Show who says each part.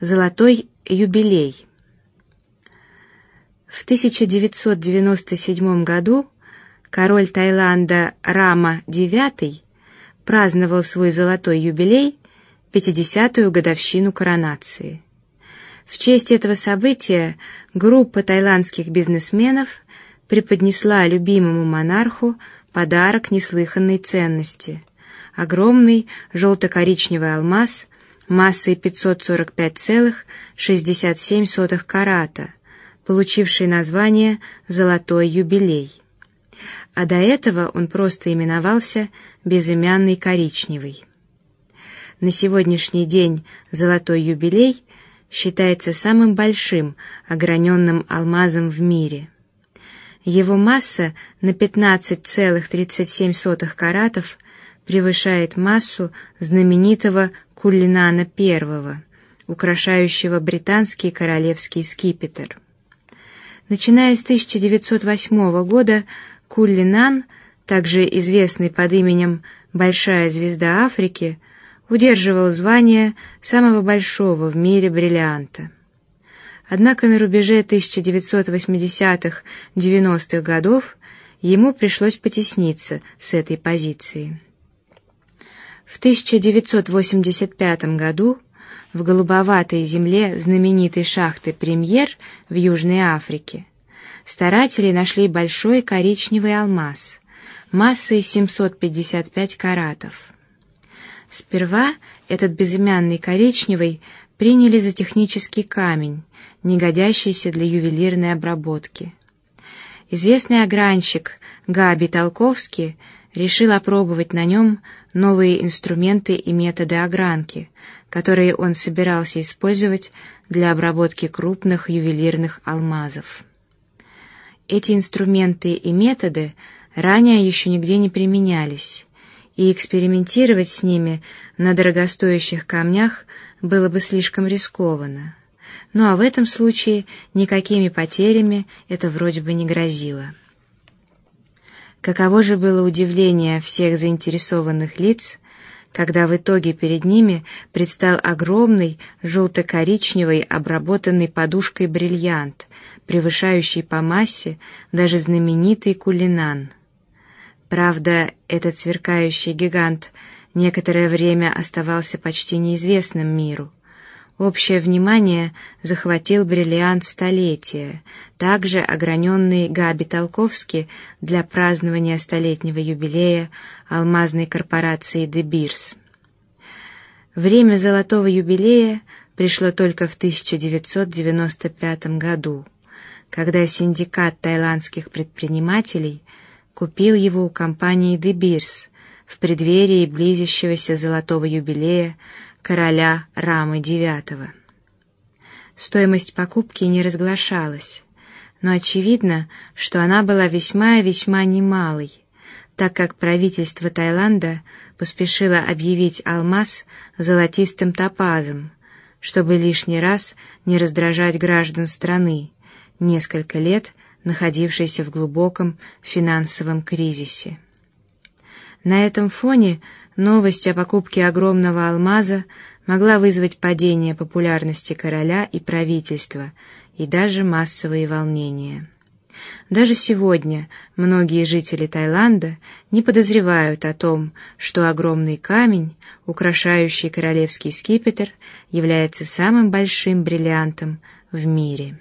Speaker 1: Золотой юбилей. В 1997 году король Таиланда Рама IX праздновал свой золотой юбилей, 50-ю годовщину коронации. В честь этого события группа таиландских бизнесменов преподнесла любимому монарху подарок неслыханной ценности: огромный желто-коричневый алмаз массой 545,67 карата, получивший название «Золотой юбилей». А до этого он просто именовался «Безымянный коричневый». На сегодняшний день «Золотой юбилей» считается самым большим ограненным алмазом в мире. Его масса на 15,37 каратов превышает массу знаменитого Кулинана I, украшающего британский королевский скипетр. Начиная с 1908 года Кулинан, также известный под именем Большая звезда Африки, удерживал звание самого большого в мире бриллианта. Однако на рубеже 1980-90-х годов ему пришлось потесниться с этой позиции. В 1985 году в голубоватой земле знаменитой шахты Премьер в Южной Африке старатели нашли большой коричневый алмаз массой 755 каратов. Сперва этот безымянный коричневый приняли за технический камень, не годящийся для ювелирной обработки. Известный огранщик Габи Толковский решил опробовать на нем новые инструменты и методы огранки, которые он собирался использовать для обработки крупных ювелирных алмазов. Эти инструменты и методы ранее еще нигде не применялись, и экспериментировать с ними на дорогостоящих камнях было бы слишком рискованно. Ну а в этом случае никакими потерями это вроде бы не грозило. Каково же было удивление всех заинтересованных лиц, когда в итоге перед ними предстал огромный желто-коричневый обработанный подушкой бриллиант, превышающий по массе даже знаменитый кулинан. Правда, этот сверкающий гигант некоторое время оставался почти неизвестным миру. Общее внимание захватил бриллиант столетия, также ограненный Габи Толковски для празднования столетнего юбилея алмазной корпорации Beers. Время золотого юбилея пришло только в 1995 году, когда синдикат таиландских предпринимателей купил его у компании Beers в преддверии близящегося золотого юбилея короля Рамы IX. Стоимость покупки не разглашалась, но очевидно, что она была весьма и весьма немалой, так как правительство Таиланда поспешило объявить алмаз золотистым топазом, чтобы лишний раз не раздражать граждан страны, несколько лет находившейся в глубоком финансовом кризисе. На этом фоне Новость о покупке огромного алмаза могла вызвать падение популярности короля и правительства и даже массовые волнения. Даже сегодня многие жители Таиланда не подозревают о том, что огромный камень, украшающий королевский скипетр, является самым большим бриллиантом в мире.